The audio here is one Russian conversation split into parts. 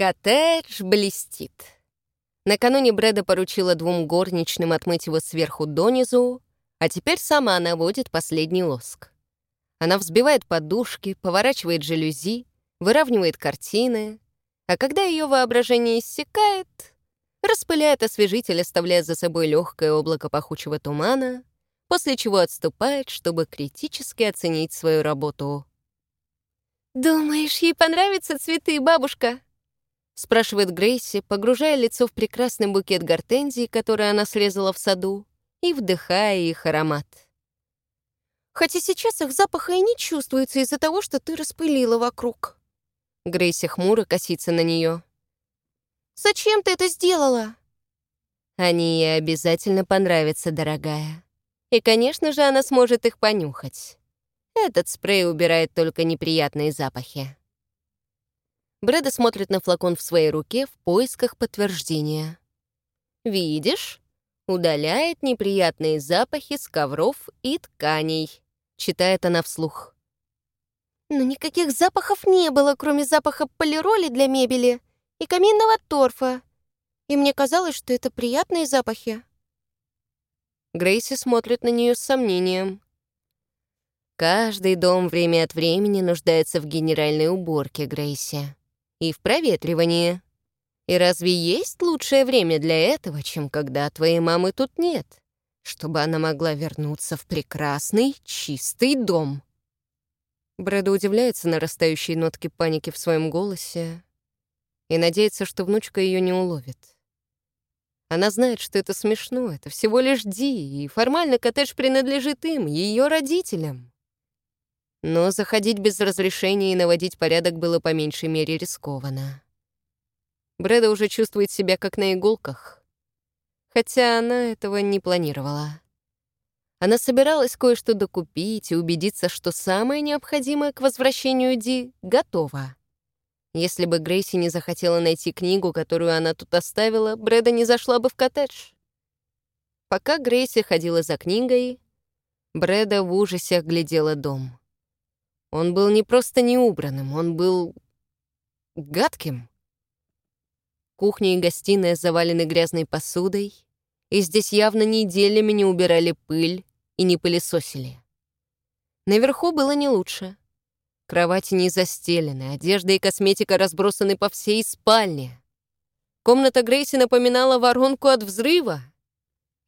Коттедж блестит. Накануне Брэда поручила двум горничным отмыть его сверху донизу, а теперь сама наводит последний лоск. Она взбивает подушки, поворачивает жалюзи, выравнивает картины, а когда ее воображение иссякает, распыляет освежитель, оставляя за собой легкое облако пахучего тумана, после чего отступает, чтобы критически оценить свою работу. «Думаешь, ей понравятся цветы, бабушка?» — спрашивает Грейси, погружая лицо в прекрасный букет гортензий, который она срезала в саду, и вдыхая их аромат. «Хотя сейчас их запаха и не чувствуется из-за того, что ты распылила вокруг». Грейси хмуро косится на нее. «Зачем ты это сделала?» «Они ей обязательно понравятся, дорогая. И, конечно же, она сможет их понюхать. Этот спрей убирает только неприятные запахи». Брэда смотрит на флакон в своей руке в поисках подтверждения. «Видишь? Удаляет неприятные запахи с ковров и тканей», — читает она вслух. «Но никаких запахов не было, кроме запаха полироли для мебели и каминного торфа. И мне казалось, что это приятные запахи». Грейси смотрит на нее с сомнением. Каждый дом время от времени нуждается в генеральной уборке, Грейси и в проветривании. И разве есть лучшее время для этого, чем когда твоей мамы тут нет, чтобы она могла вернуться в прекрасный, чистый дом?» Брэда удивляется нарастающей нотке паники в своем голосе и надеется, что внучка ее не уловит. Она знает, что это смешно, это всего лишь Ди, и формально коттедж принадлежит им, ее родителям. Но заходить без разрешения и наводить порядок было по меньшей мере рискованно. Брэда уже чувствует себя как на иголках. Хотя она этого не планировала. Она собиралась кое-что докупить и убедиться, что самое необходимое к возвращению Ди готово. Если бы Грейси не захотела найти книгу, которую она тут оставила, Брэда не зашла бы в коттедж. Пока Грейси ходила за книгой, Брэда в ужасе оглядела дом. Он был не просто неубранным, он был гадким. Кухня и гостиная завалены грязной посудой, и здесь явно неделями не убирали пыль и не пылесосили. Наверху было не лучше. Кровати не застелены, одежда и косметика разбросаны по всей спальне. Комната Грейси напоминала воронку от взрыва.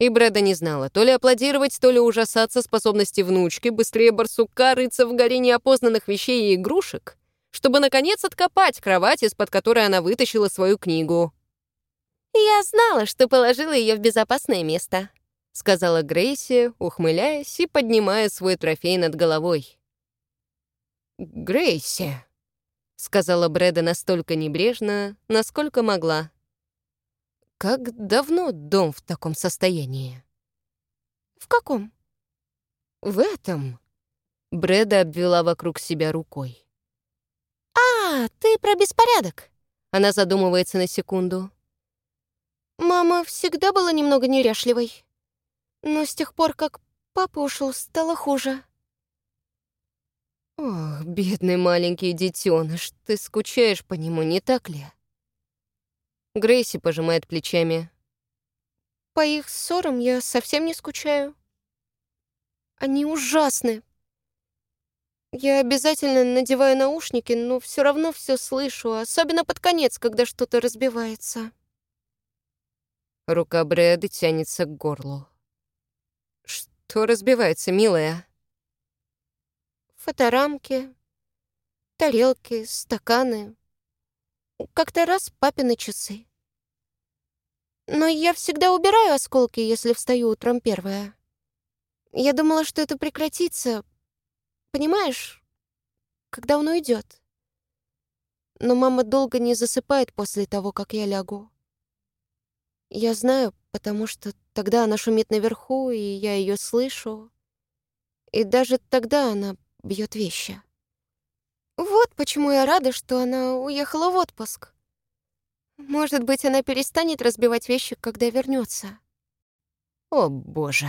И Брэда не знала, то ли аплодировать, то ли ужасаться способности внучки быстрее барсука рыться в горе неопознанных вещей и игрушек, чтобы, наконец, откопать кровать, из-под которой она вытащила свою книгу. «Я знала, что положила ее в безопасное место», — сказала Грейси, ухмыляясь и поднимая свой трофей над головой. «Грейси», — сказала Брэда настолько небрежно, насколько могла. Как давно дом в таком состоянии? В каком? В этом. Брэда обвела вокруг себя рукой. «А, ты про беспорядок!» Она задумывается на секунду. «Мама всегда была немного неряшливой. Но с тех пор, как папа ушел, стало хуже». «Ох, бедный маленький детеныш, ты скучаешь по нему, не так ли?» Грейси пожимает плечами. По их ссорам я совсем не скучаю. Они ужасны. Я обязательно надеваю наушники, но все равно все слышу, особенно под конец, когда что-то разбивается. Рука Брэда тянется к горлу. Что разбивается, милая? Фоторамки, тарелки, стаканы, как-то раз папины часы. Но я всегда убираю осколки, если встаю утром первая. Я думала, что это прекратится, понимаешь, когда он уйдет. Но мама долго не засыпает после того, как я лягу. Я знаю, потому что тогда она шумит наверху, и я ее слышу. И даже тогда она бьет вещи. Вот почему я рада, что она уехала в отпуск. Может быть, она перестанет разбивать вещи, когда вернется. О, боже.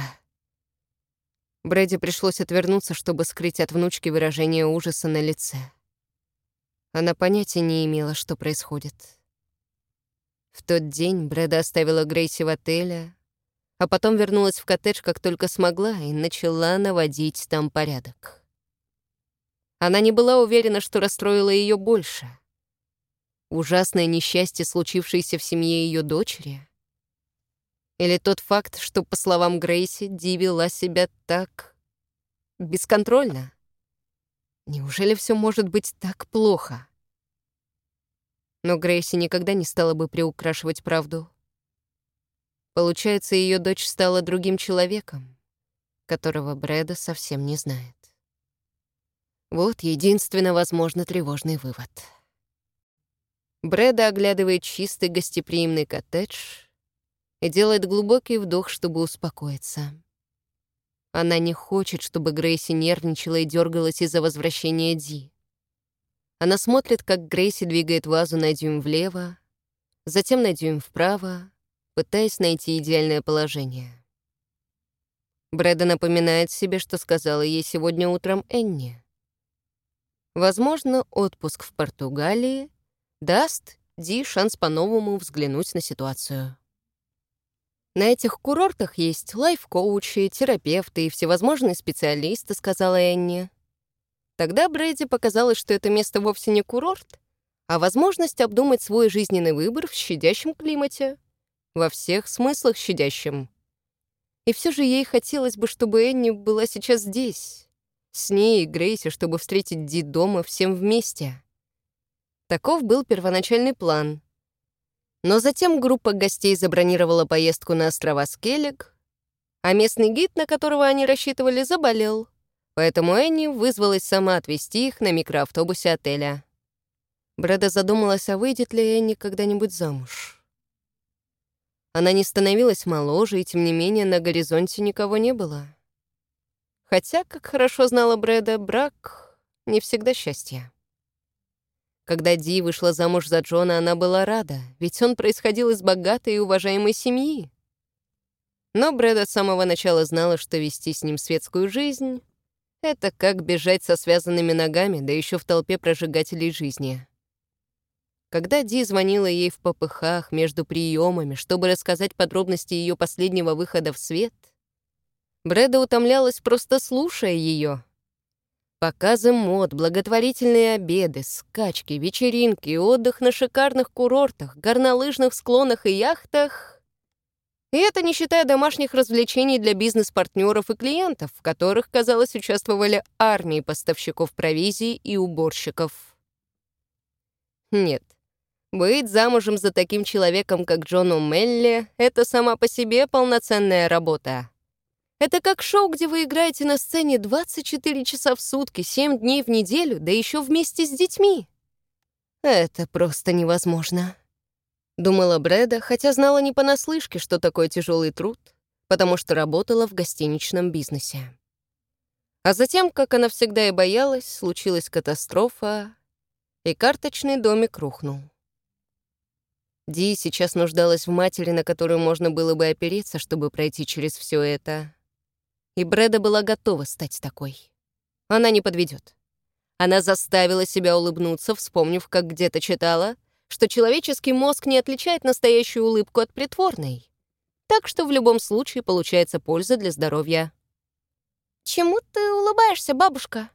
Брэди пришлось отвернуться, чтобы скрыть от внучки выражение ужаса на лице. Она понятия не имела, что происходит. В тот день Брэда оставила Грейси в отеле, а потом вернулась в коттедж, как только смогла, и начала наводить там порядок. Она не была уверена, что расстроила ее больше. Ужасное несчастье, случившееся в семье ее дочери, или тот факт, что, по словам Грейси, Ди вела себя так бесконтрольно. Неужели все может быть так плохо? Но Грейси никогда не стала бы приукрашивать правду. Получается, ее дочь стала другим человеком, которого Брэда совсем не знает. Вот единственно возможно тревожный вывод. Брэда оглядывает чистый гостеприимный коттедж и делает глубокий вдох, чтобы успокоиться. Она не хочет, чтобы Грейси нервничала и дергалась из-за возвращения Ди. Она смотрит, как Грейси двигает вазу на дюйм влево, затем на дюйм вправо, пытаясь найти идеальное положение. Брэда напоминает себе, что сказала ей сегодня утром Энни. Возможно, отпуск в Португалии даст Ди шанс по-новому взглянуть на ситуацию. На этих курортах есть лайф-коучи, терапевты и всевозможные специалисты, сказала Энни. Тогда Брэди показалось, что это место вовсе не курорт, а возможность обдумать свой жизненный выбор в щадящем климате. Во всех смыслах щадящем. И все же ей хотелось бы, чтобы Энни была сейчас здесь, с ней и Грейси, чтобы встретить Ди дома всем вместе. Таков был первоначальный план. Но затем группа гостей забронировала поездку на острова Скеллиг, а местный гид, на которого они рассчитывали, заболел. Поэтому Энни вызвалась сама отвезти их на микроавтобусе отеля. Брэда задумалась, а выйдет ли Энни когда-нибудь замуж. Она не становилась моложе, и тем не менее на горизонте никого не было. Хотя, как хорошо знала Брэда, брак — не всегда счастье. Когда Ди вышла замуж за Джона, она была рада, ведь он происходил из богатой и уважаемой семьи. Но Брэда с самого начала знала, что вести с ним светскую жизнь — это как бежать со связанными ногами, да еще в толпе прожигателей жизни. Когда Ди звонила ей в попыхах между приемами, чтобы рассказать подробности ее последнего выхода в свет, Брэда утомлялась, просто слушая ее. Показы мод, благотворительные обеды, скачки, вечеринки, отдых на шикарных курортах, горнолыжных склонах и яхтах. И это не считая домашних развлечений для бизнес-партнеров и клиентов, в которых, казалось, участвовали армии поставщиков провизии и уборщиков. Нет, быть замужем за таким человеком, как Джон О'Мелли, это сама по себе полноценная работа. Это как шоу, где вы играете на сцене 24 часа в сутки, 7 дней в неделю, да еще вместе с детьми. Это просто невозможно. Думала Брэда, хотя знала не понаслышке, что такое тяжелый труд, потому что работала в гостиничном бизнесе. А затем, как она всегда и боялась, случилась катастрофа, и карточный домик рухнул. Ди сейчас нуждалась в матери, на которую можно было бы опереться, чтобы пройти через все это. И Брэда была готова стать такой. Она не подведет. Она заставила себя улыбнуться, вспомнив, как где-то читала, что человеческий мозг не отличает настоящую улыбку от притворной. Так что в любом случае получается польза для здоровья. «Чему ты улыбаешься, бабушка?»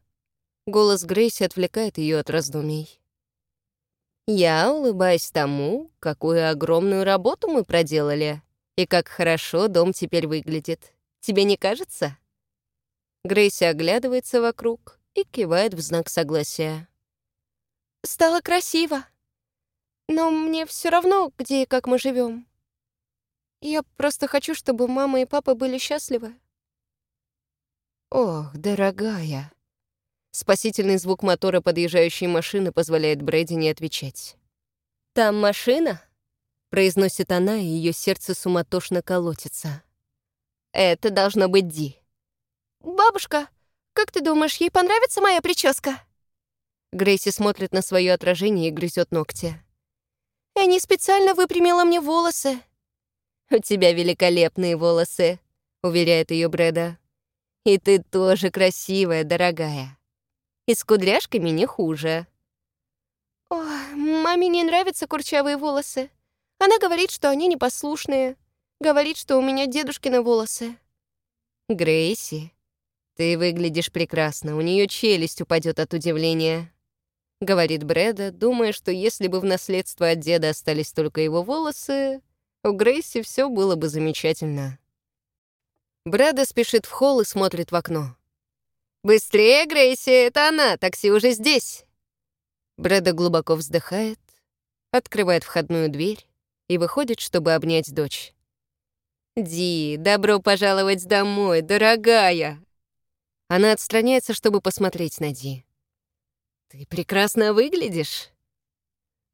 Голос Грейси отвлекает ее от раздумий. «Я улыбаюсь тому, какую огромную работу мы проделали, и как хорошо дом теперь выглядит. Тебе не кажется?» Грейси оглядывается вокруг и кивает в знак согласия. «Стало красиво. Но мне все равно, где и как мы живем. Я просто хочу, чтобы мама и папа были счастливы». «Ох, дорогая!» Спасительный звук мотора подъезжающей машины позволяет Брэди не отвечать. «Там машина?» — произносит она, и ее сердце суматошно колотится. Это должно быть Ди. «Бабушка, как ты думаешь, ей понравится моя прическа?» Грейси смотрит на свое отражение и грызет ногти. «Энни специально выпрямила мне волосы». «У тебя великолепные волосы», — уверяет ее Брэда. «И ты тоже красивая, дорогая. И с кудряшками не хуже». «О, маме не нравятся курчавые волосы. Она говорит, что они непослушные. Говорит, что у меня дедушкины волосы. Грейси, ты выглядишь прекрасно. У нее челюсть упадет от удивления. Говорит Брэда, думая, что если бы в наследство от деда остались только его волосы, у Грейси все было бы замечательно. Брэда спешит в холл и смотрит в окно. «Быстрее, Грейси, это она, такси уже здесь!» Брэда глубоко вздыхает, открывает входную дверь и выходит, чтобы обнять дочь. «Ди, добро пожаловать домой, дорогая!» Она отстраняется, чтобы посмотреть на Ди. «Ты прекрасно выглядишь!»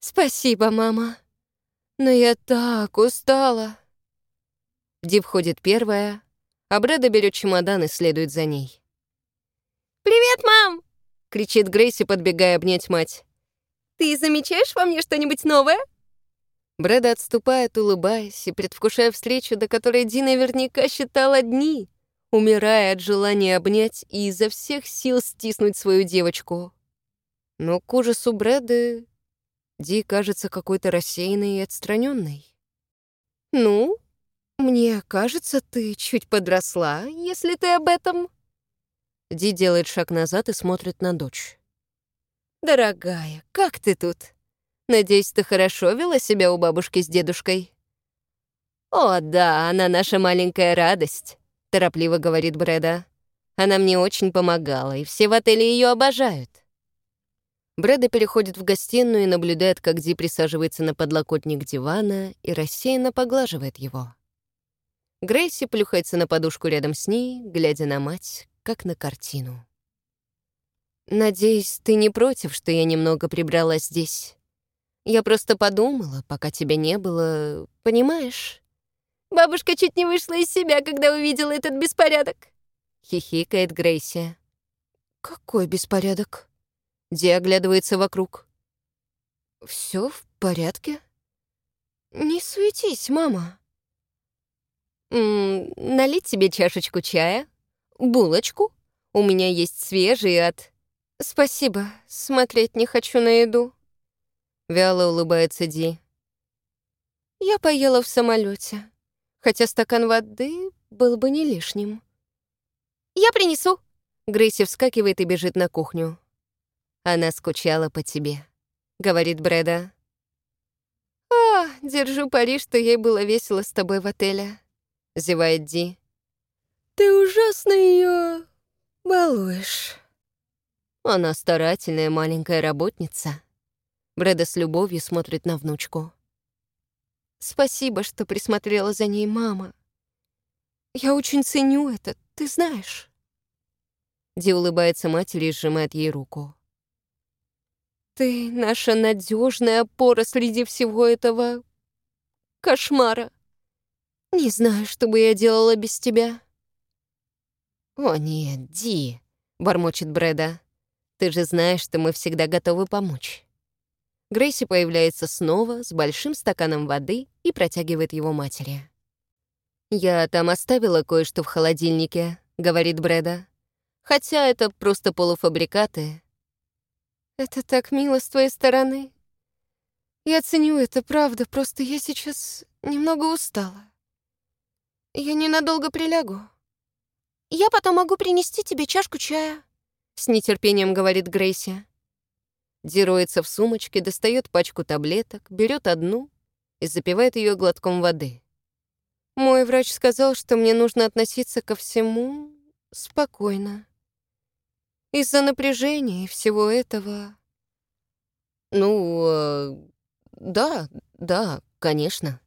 «Спасибо, мама, но я так устала!» Ди входит первая, а Брэда берет чемодан и следует за ней. «Привет, мам!» — кричит Грейси, подбегая обнять мать. «Ты замечаешь во мне что-нибудь новое?» Брэда отступает, улыбаясь и предвкушая встречу, до которой Ди наверняка считала дни, умирая от желания обнять и изо всех сил стиснуть свою девочку. Но к ужасу Брэды Ди кажется какой-то рассеянной и отстраненной. «Ну, мне кажется, ты чуть подросла, если ты об этом...» Ди делает шаг назад и смотрит на дочь. «Дорогая, как ты тут?» Надеюсь, ты хорошо вела себя у бабушки с дедушкой?» «О, да, она наша маленькая радость», — торопливо говорит Брэда. «Она мне очень помогала, и все в отеле ее обожают». Брэда переходит в гостиную и наблюдает, как Ди присаживается на подлокотник дивана и рассеянно поглаживает его. Грейси плюхается на подушку рядом с ней, глядя на мать, как на картину. «Надеюсь, ты не против, что я немного прибрала здесь?» Я просто подумала, пока тебя не было, понимаешь? Бабушка чуть не вышла из себя, когда увидела этот беспорядок. Хихикает Грейси. Какой беспорядок? Ди оглядывается вокруг. Все в порядке? Не суетись, мама. М -м, налить тебе чашечку чая? Булочку? У меня есть свежий от... Спасибо, смотреть не хочу на еду. Вяло улыбается Ди. Я поела в самолете, хотя стакан воды был бы не лишним. Я принесу. Грейси вскакивает и бежит на кухню. Она скучала по тебе, говорит Брэда. «А, держу пари, что ей было весело с тобой в отеле», — зевает Ди. «Ты ужасно ее балуешь». Она старательная маленькая работница. Брэда с любовью смотрит на внучку. «Спасибо, что присмотрела за ней мама. Я очень ценю это, ты знаешь». Ди улыбается матери и сжимает ей руку. «Ты наша надежная опора среди всего этого кошмара. Не знаю, что бы я делала без тебя». «О нет, Ди», — бормочет Брэда. «Ты же знаешь, что мы всегда готовы помочь». Грейси появляется снова с большим стаканом воды и протягивает его матери. «Я там оставила кое-что в холодильнике», — говорит Брэда. «Хотя это просто полуфабрикаты». «Это так мило с твоей стороны. Я ценю это, правда, просто я сейчас немного устала. Я ненадолго прилягу. Я потом могу принести тебе чашку чая», — с нетерпением говорит Грейси. Дероется в сумочке, достает пачку таблеток, берет одну и запивает ее глотком воды. Мой врач сказал, что мне нужно относиться ко всему спокойно. Из-за напряжения и всего этого... Ну, э, да, да, конечно.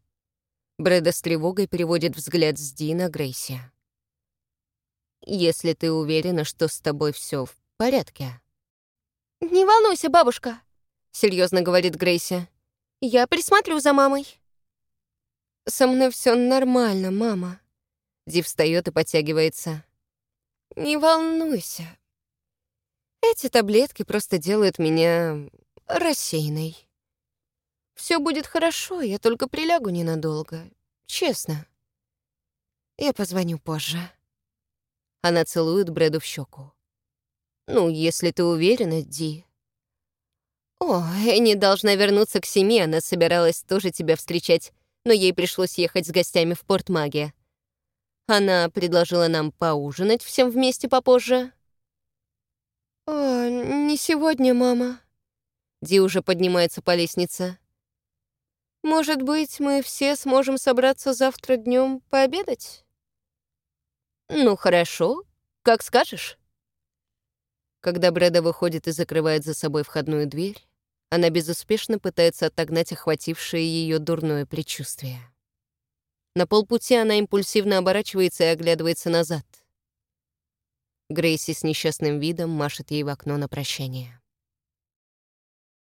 Брэда с тревогой переводит взгляд с Ди на Грейси. «Если ты уверена, что с тобой все в порядке», «Не волнуйся, бабушка», — серьезно говорит Грейси. «Я присмотрю за мамой». «Со мной все нормально, мама». Ди встает и подтягивается. «Не волнуйся. Эти таблетки просто делают меня рассеянной. Все будет хорошо, я только прилягу ненадолго. Честно. Я позвоню позже». Она целует Брэду в щеку. «Ну, если ты уверена, Ди». О, Энни должна вернуться к семье, она собиралась тоже тебя встречать, но ей пришлось ехать с гостями в порт Магия. Она предложила нам поужинать всем вместе попозже. «О, не сегодня, мама». Ди уже поднимается по лестнице. «Может быть, мы все сможем собраться завтра днем пообедать?» «Ну, хорошо. Как скажешь». Когда Брэда выходит и закрывает за собой входную дверь, она безуспешно пытается отогнать охватившее ее дурное предчувствие. На полпути она импульсивно оборачивается и оглядывается назад. Грейси с несчастным видом машет ей в окно на прощание.